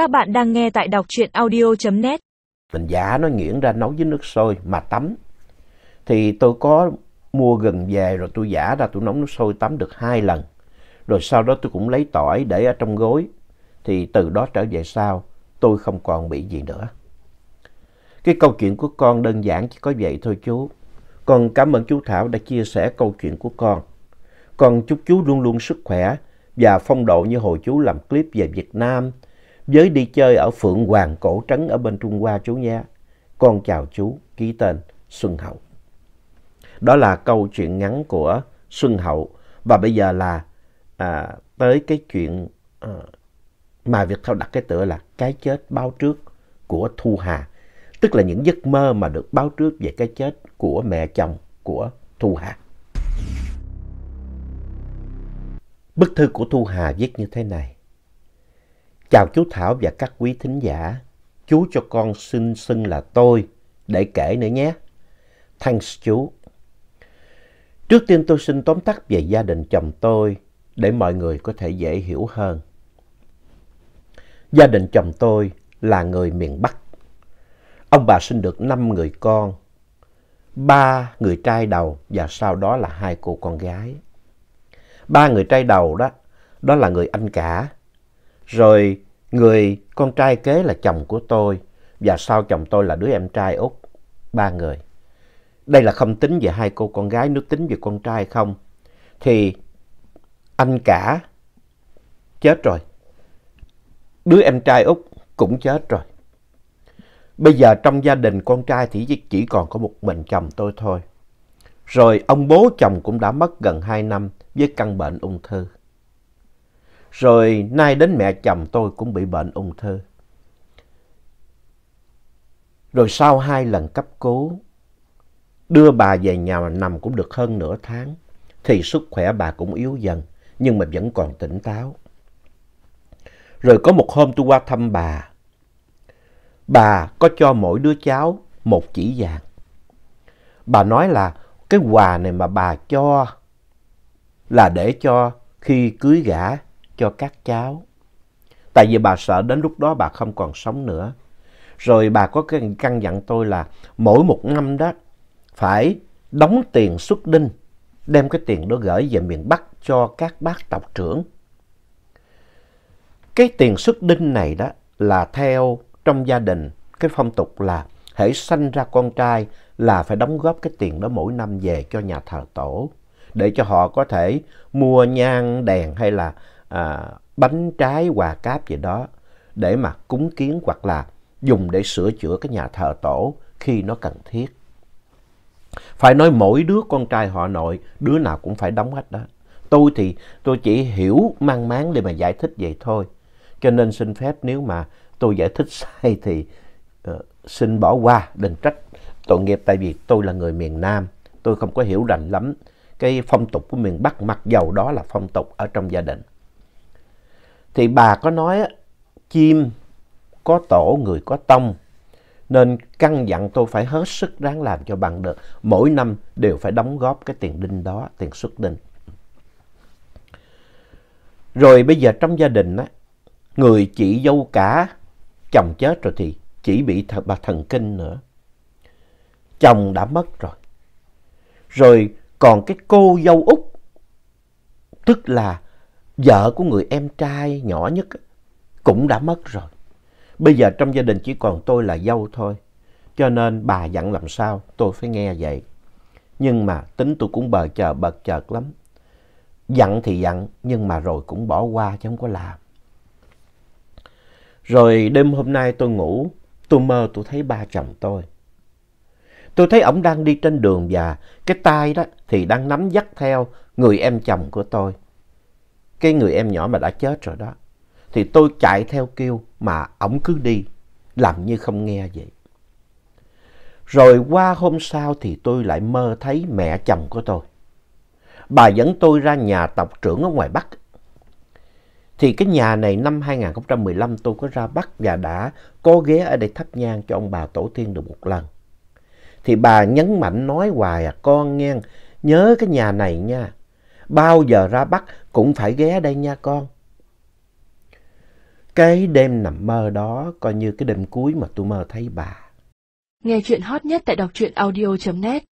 Các bạn đang nghe tại đọc truyện audio.net. Mình giả nó nhuyễn ra nấu với nước sôi mà tắm. Thì tôi có mua gừng về rồi tôi giả ra tôi nấu nước sôi tắm được hai lần. Rồi sau đó tôi cũng lấy tỏi để ở trong gối. Thì từ đó trở về sau, tôi không còn bị gì nữa. Cái câu chuyện của con đơn giản chỉ có vậy thôi chú. Con cảm ơn chú Thảo đã chia sẻ câu chuyện của con. Con chúc chú luôn luôn sức khỏe và phong độ như hồi chú làm clip về Việt Nam với đi chơi ở Phượng Hoàng Cổ Trấn ở bên Trung Hoa chú nha. Con chào chú, ký tên Xuân Hậu. Đó là câu chuyện ngắn của Xuân Hậu và bây giờ là à, tới cái chuyện à, mà Việt Thao đặt cái tựa là cái chết báo trước của Thu Hà. Tức là những giấc mơ mà được báo trước về cái chết của mẹ chồng của Thu Hà. Bức thư của Thu Hà viết như thế này. Chào chú Thảo và các quý thính giả. Chú cho con xin xưng là tôi để kể nữa nhé. Thanks chú. Trước tiên tôi xin tóm tắt về gia đình chồng tôi để mọi người có thể dễ hiểu hơn. Gia đình chồng tôi là người miền Bắc. Ông bà sinh được 5 người con, ba người trai đầu và sau đó là hai cô con gái. Ba người trai đầu đó, đó là người anh cả. Rồi người con trai kế là chồng của tôi và sau chồng tôi là đứa em trai út, ba người. Đây là không tính về hai cô con gái, nếu tính về con trai không thì anh cả chết rồi. Đứa em trai út cũng chết rồi. Bây giờ trong gia đình con trai thì chỉ còn có một mình chồng tôi thôi. Rồi ông bố chồng cũng đã mất gần 2 năm với căn bệnh ung thư. Rồi nay đến mẹ chồng tôi cũng bị bệnh ung thư. Rồi sau hai lần cấp cứu, đưa bà về nhà nằm cũng được hơn nửa tháng, thì sức khỏe bà cũng yếu dần, nhưng mà vẫn còn tỉnh táo. Rồi có một hôm tôi qua thăm bà, bà có cho mỗi đứa cháu một chỉ vàng. Bà nói là cái quà này mà bà cho là để cho khi cưới gả cho các cháu. Tại vì bà sợ đến lúc đó bà không còn sống nữa. Rồi bà có cái căn dặn tôi là mỗi một năm đó phải đóng tiền xuất đinh, đem cái tiền đó gửi về miền Bắc cho các bác tộc trưởng. Cái tiền xuất đinh này đó là theo trong gia đình cái phong tục là hãy sanh ra con trai là phải đóng góp cái tiền đó mỗi năm về cho nhà thờ tổ để cho họ có thể mua nhang đèn hay là à, bánh trái quà cáp gì đó để mà cúng kiến hoặc là dùng để sửa chữa cái nhà thờ tổ khi nó cần thiết. Phải nói mỗi đứa con trai họ nội, đứa nào cũng phải đóng hết đó. Tôi thì tôi chỉ hiểu mang máng để mà giải thích vậy thôi. Cho nên xin phép nếu mà tôi giải thích sai thì uh, xin bỏ qua, đừng trách tội nghiệp tại vì tôi là người miền Nam. Tôi không có hiểu rành lắm cái phong tục của miền Bắc mặc dầu đó là phong tục ở trong gia đình. Thì bà có nói chim có tổ người có tông nên căn dặn tôi phải hết sức ráng làm cho bằng được. Mỗi năm đều phải đóng góp cái tiền đinh đó, tiền xuất đinh. Rồi bây giờ trong gia đình á, người chị dâu cả chồng chết rồi thì chỉ bị th bà thần kinh nữa. Chồng đã mất rồi. Rồi còn cái cô dâu út, tức là vợ của người em trai nhỏ nhất, cũng đã mất rồi. Bây giờ trong gia đình chỉ còn tôi là dâu thôi. Cho nên bà dặn làm sao tôi phải nghe vậy. Nhưng mà tính tôi cũng bờ chờ bật chợt lắm. Dặn thì dặn nhưng mà rồi cũng bỏ qua chứ không có làm. Rồi đêm hôm nay tôi ngủ, tôi mơ tôi thấy ba chồng tôi. Tôi thấy ổng đang đi trên đường và cái tay đó thì đang nắm dắt theo người em chồng của tôi. Cái người em nhỏ mà đã chết rồi đó. Thì tôi chạy theo kêu mà ổng cứ đi, làm như không nghe vậy. Rồi qua hôm sau thì tôi lại mơ thấy mẹ chồng của tôi. Bà dẫn tôi ra nhà tộc trưởng ở ngoài Bắc. Thì cái nhà này năm 2015 tôi có ra Bắc và đã có ghé ở đây thắp nhang cho ông bà tổ tiên được một lần. Thì bà nhấn mạnh nói hoài à con nghe, nhớ cái nhà này nha. Bao giờ ra Bắc cũng phải ghé đây nha con. Cái đêm nằm mơ đó coi như cái đêm cuối mà tôi mơ thấy bà. Nghe chuyện hot nhất tại đọc truyện audio.net